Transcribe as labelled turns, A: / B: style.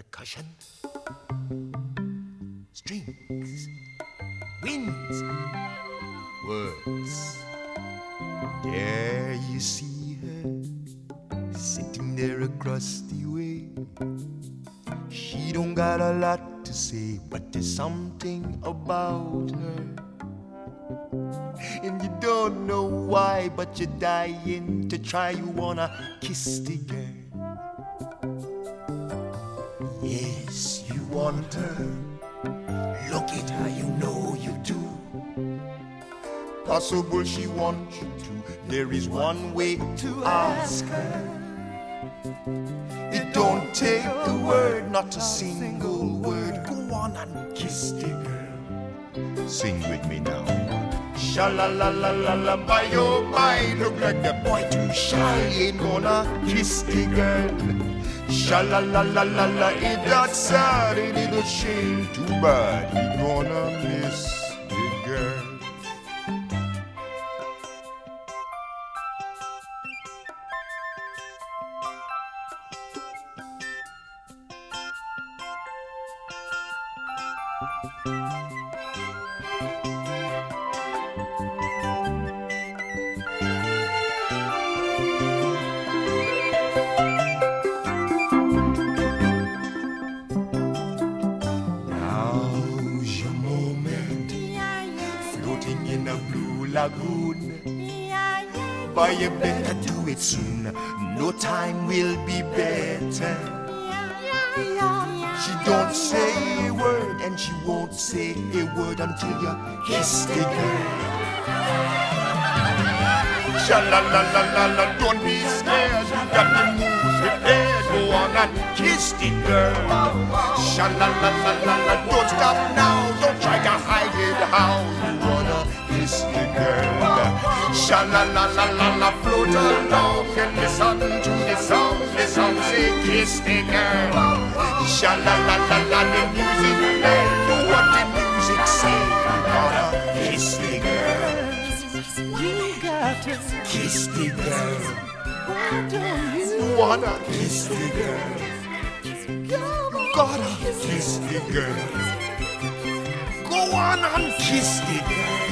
A: percussion, strings, winds, words. There you see her sitting there across the way. She don't got a lot to say, but there's something about her. And you don't know why, but you're dying to try. You wanna kiss the girl. Want her. Look at her, you know you do. Possible she wants you to. There is one way to ask her. It don't take a word, not a single word. Go on and kiss the girl. Sing with me now. Sha la la la la la, by your mind, look like the boy too shy, ain't gonna kiss the girl. Sha la la la la la, ain't that it a shame? Too bad, he gonna miss the girl. Lagoon. But you better do it soon, no time will be better. She don't say a word, and she won't say a word until you kiss the girl. Sha la la la la la, don't be scared, you got to move prepared. Go on and kiss the girl. Sha la la la la la, don't stop now, don't try to hide it. How Sha la la la la la, float along and listen to the song. The song say kiss the girl. Sha la la la la, the music play. Do what the music say. Gotta kiss the girl.
B: You got to
A: Kiss the girl.
B: why don't you
A: Wanna kiss the girl.
B: go
A: Gotta kiss the girl. Go on and kiss the girl.